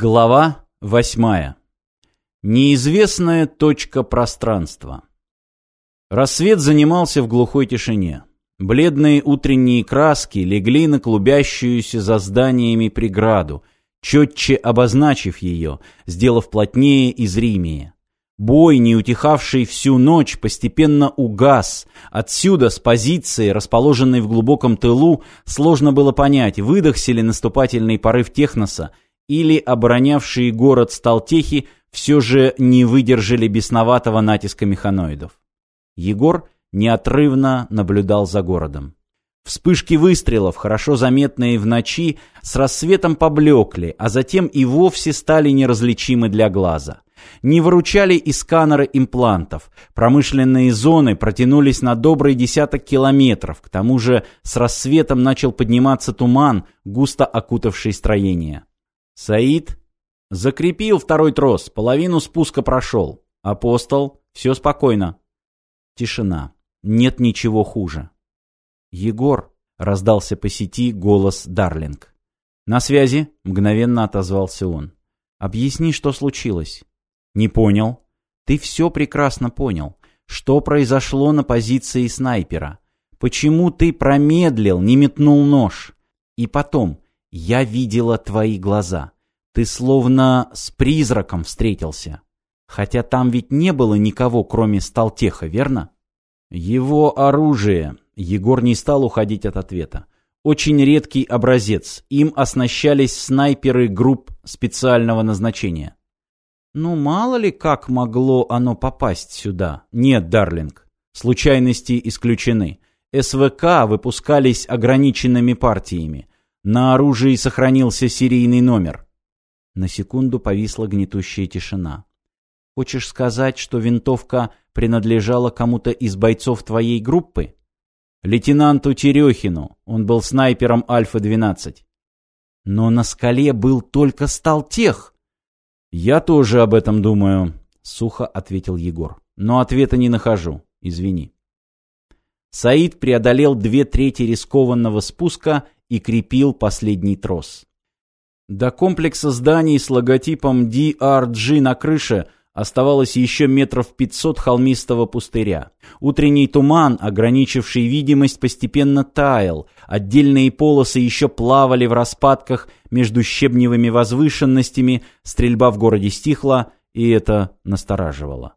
Глава восьмая. Неизвестная точка пространства. Рассвет занимался в глухой тишине. Бледные утренние краски легли на клубящуюся за зданиями преграду, четче обозначив ее, сделав плотнее и зримее. Бой, не утихавший всю ночь, постепенно угас. Отсюда, с позиции, расположенной в глубоком тылу, сложно было понять, выдохся ли наступательный порыв Техноса или оборонявшие город Сталтехи все же не выдержали бесноватого натиска механоидов. Егор неотрывно наблюдал за городом. Вспышки выстрелов, хорошо заметные в ночи, с рассветом поблекли, а затем и вовсе стали неразличимы для глаза. Не выручали и сканеры имплантов. Промышленные зоны протянулись на добрый десяток километров. К тому же с рассветом начал подниматься туман, густо окутавший строение. Саид закрепил второй трос, половину спуска прошел. Апостол, все спокойно. Тишина. Нет ничего хуже. Егор, раздался по сети голос Дарлинг. На связи, мгновенно отозвался он. Объясни, что случилось. Не понял. Ты все прекрасно понял. Что произошло на позиции снайпера? Почему ты промедлил, не метнул нож? И потом, я видела твои глаза. Ты словно с призраком встретился. Хотя там ведь не было никого, кроме Сталтеха, верно? Его оружие. Егор не стал уходить от ответа. Очень редкий образец. Им оснащались снайперы групп специального назначения. Ну, мало ли как могло оно попасть сюда. Нет, Дарлинг. Случайности исключены. СВК выпускались ограниченными партиями. На оружии сохранился серийный номер. На секунду повисла гнетущая тишина. Хочешь сказать, что винтовка принадлежала кому-то из бойцов твоей группы? Лейтенанту Терехину. Он был снайпером Альфа-12. Но на скале был только Сталтех. Я тоже об этом думаю, сухо ответил Егор. Но ответа не нахожу. Извини. Саид преодолел две трети рискованного спуска и крепил последний трос. До комплекса зданий с логотипом DRG на крыше оставалось еще метров пятьсот холмистого пустыря. Утренний туман, ограничивший видимость, постепенно таял. Отдельные полосы еще плавали в распадках между щебневыми возвышенностями, стрельба в городе стихла, и это настораживало.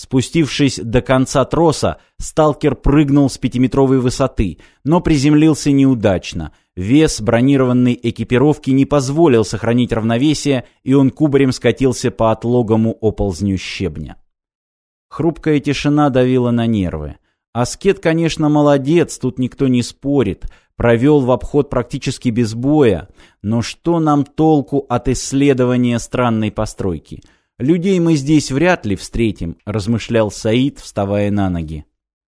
Спустившись до конца троса, сталкер прыгнул с пятиметровой высоты, но приземлился неудачно. Вес бронированной экипировки не позволил сохранить равновесие, и он кубарем скатился по отлогому оползню щебня. Хрупкая тишина давила на нервы. Аскет, конечно, молодец, тут никто не спорит. Провел в обход практически без боя. Но что нам толку от исследования странной постройки? — «Людей мы здесь вряд ли встретим», — размышлял Саид, вставая на ноги.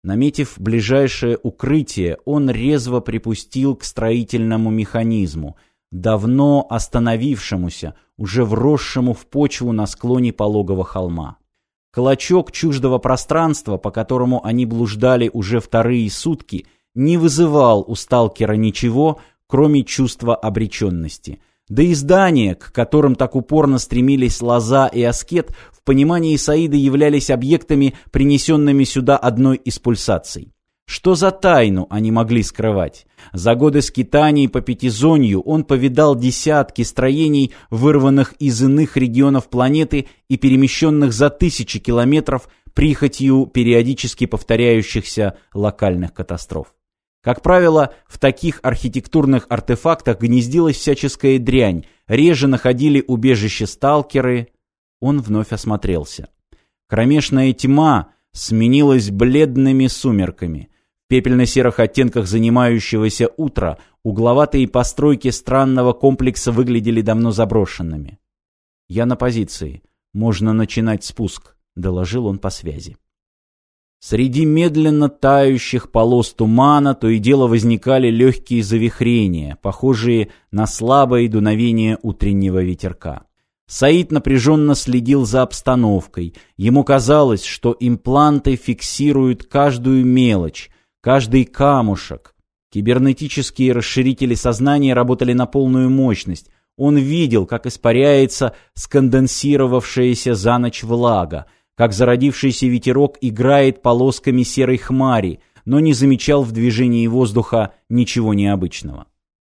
Наметив ближайшее укрытие, он резво припустил к строительному механизму, давно остановившемуся, уже вросшему в почву на склоне пологого холма. Клочок чуждого пространства, по которому они блуждали уже вторые сутки, не вызывал у сталкера ничего, кроме чувства обреченности — да и здания, к которым так упорно стремились Лоза и Аскет, в понимании Саида являлись объектами, принесенными сюда одной из пульсаций. Что за тайну они могли скрывать? За годы скитаний по Пятизонью он повидал десятки строений, вырванных из иных регионов планеты и перемещенных за тысячи километров прихотью периодически повторяющихся локальных катастроф. Как правило, в таких архитектурных артефактах гнездилась всяческая дрянь, реже находили убежище сталкеры. Он вновь осмотрелся. Кромешная тьма сменилась бледными сумерками. В пепельно-серых оттенках занимающегося утра угловатые постройки странного комплекса выглядели давно заброшенными. «Я на позиции. Можно начинать спуск», — доложил он по связи. Среди медленно тающих полос тумана то и дело возникали легкие завихрения, похожие на слабое дуновение утреннего ветерка. Саид напряженно следил за обстановкой. Ему казалось, что импланты фиксируют каждую мелочь, каждый камушек. Кибернетические расширители сознания работали на полную мощность. Он видел, как испаряется сконденсировавшаяся за ночь влага, как зародившийся ветерок играет полосками серой хмари, но не замечал в движении воздуха ничего необычного.